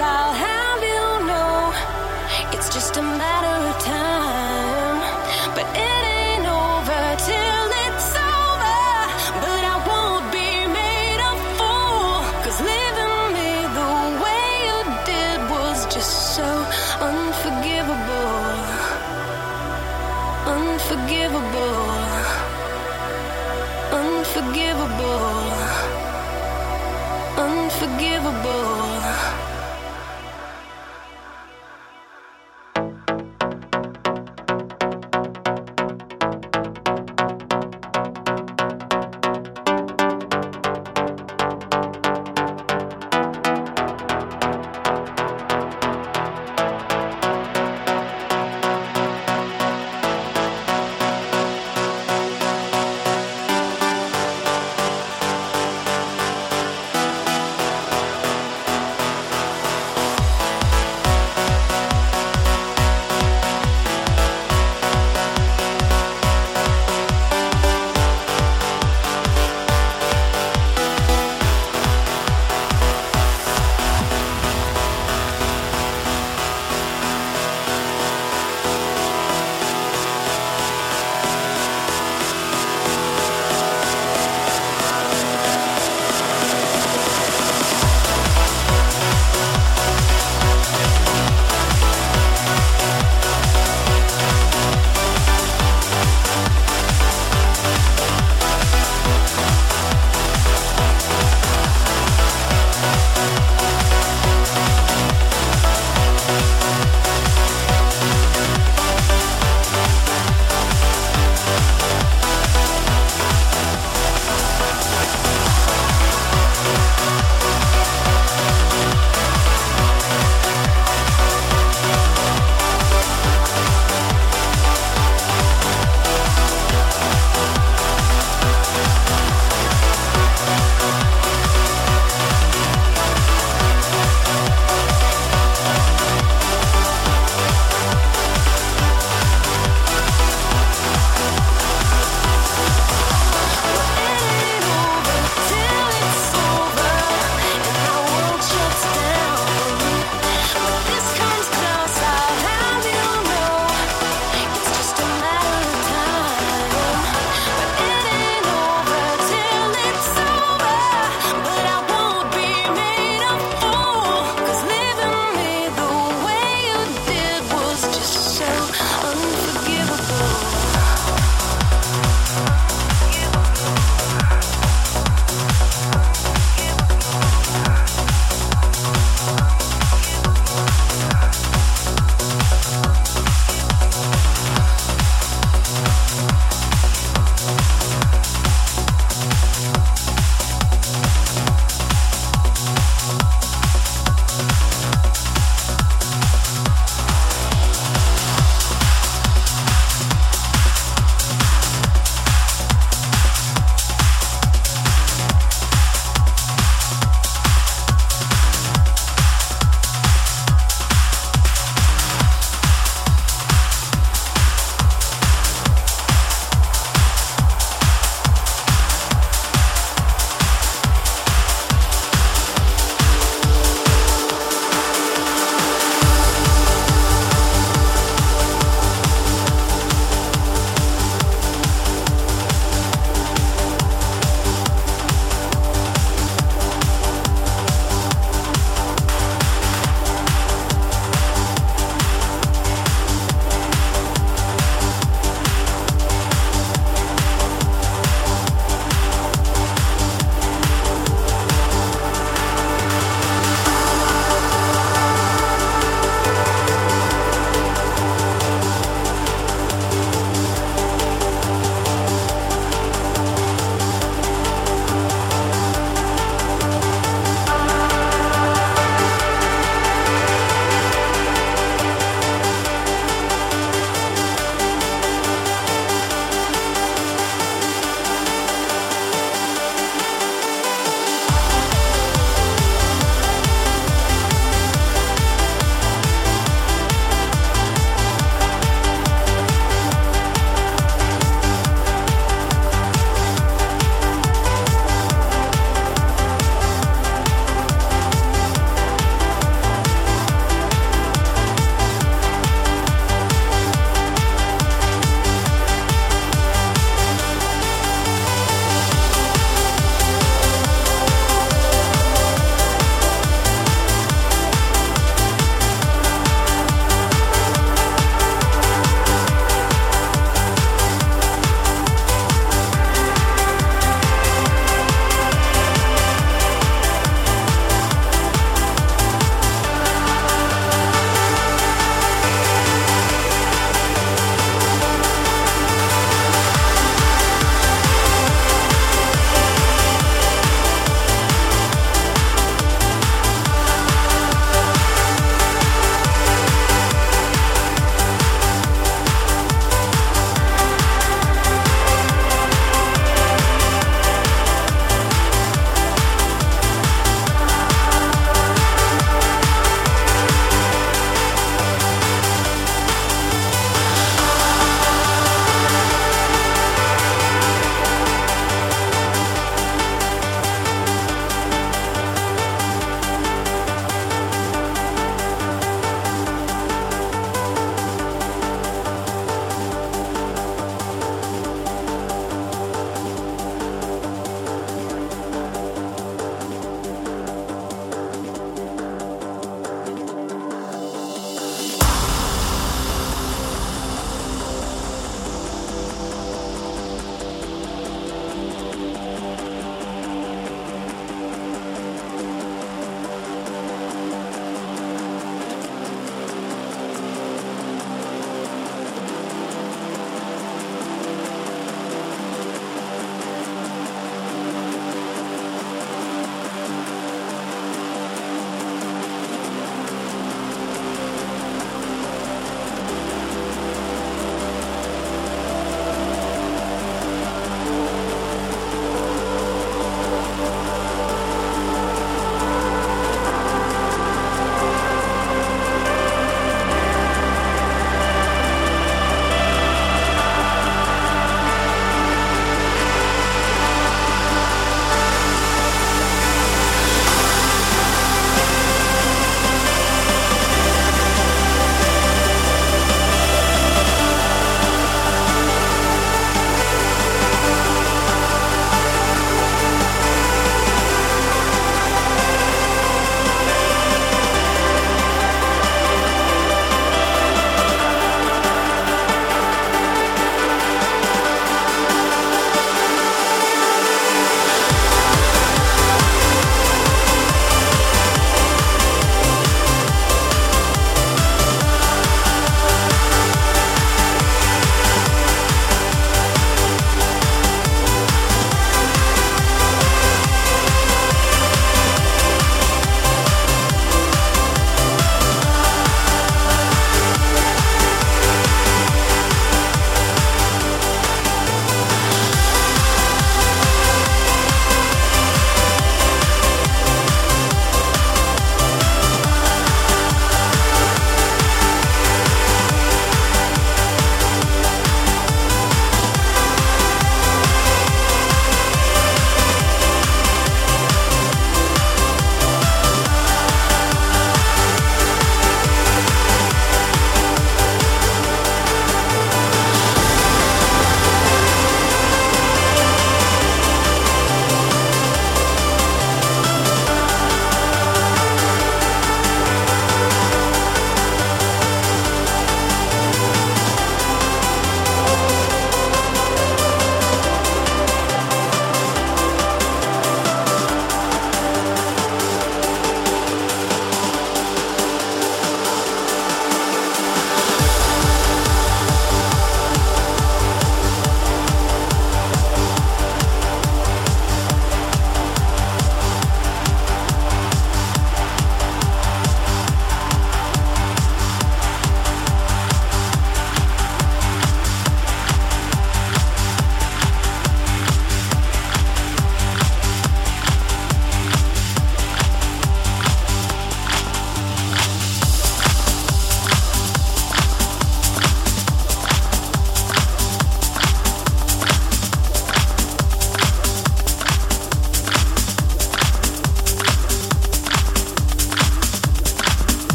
I'll have you know it's just a matter of time.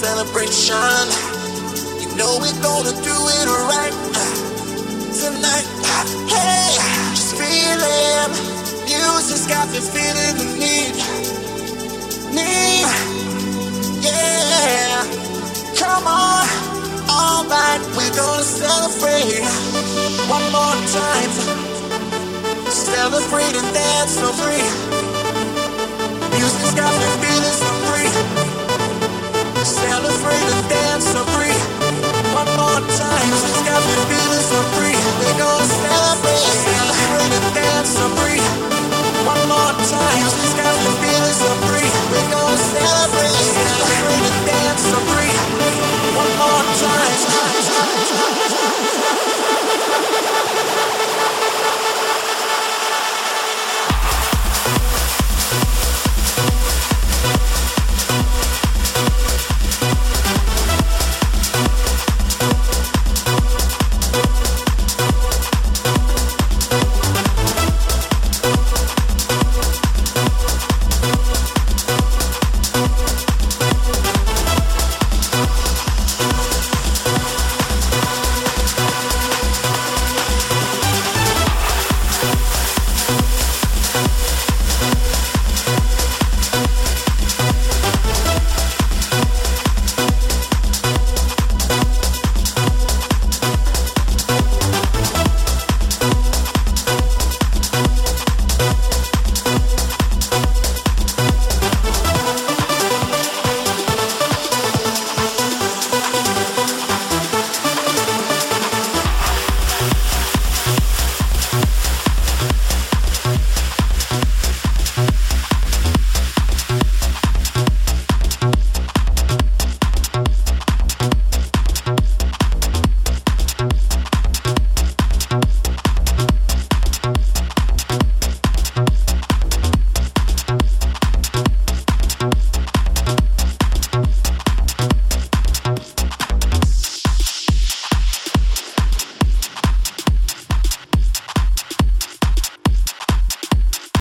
Celebration. You know we're gonna do it right uh, tonight. Uh, hey, just feeling. Music's got me feeling the need. Need. Yeah. Come on. All right, we're gonna celebrate one more time. Celebrate and dance so free. Music's got me feeling so Celebrate and dance so free. One more time, she's got me feeling so free. We celebrate. Celebrate dance so free. One more time, she's got me feeling so free. We celebrate. Celebrate dance so free. One more time.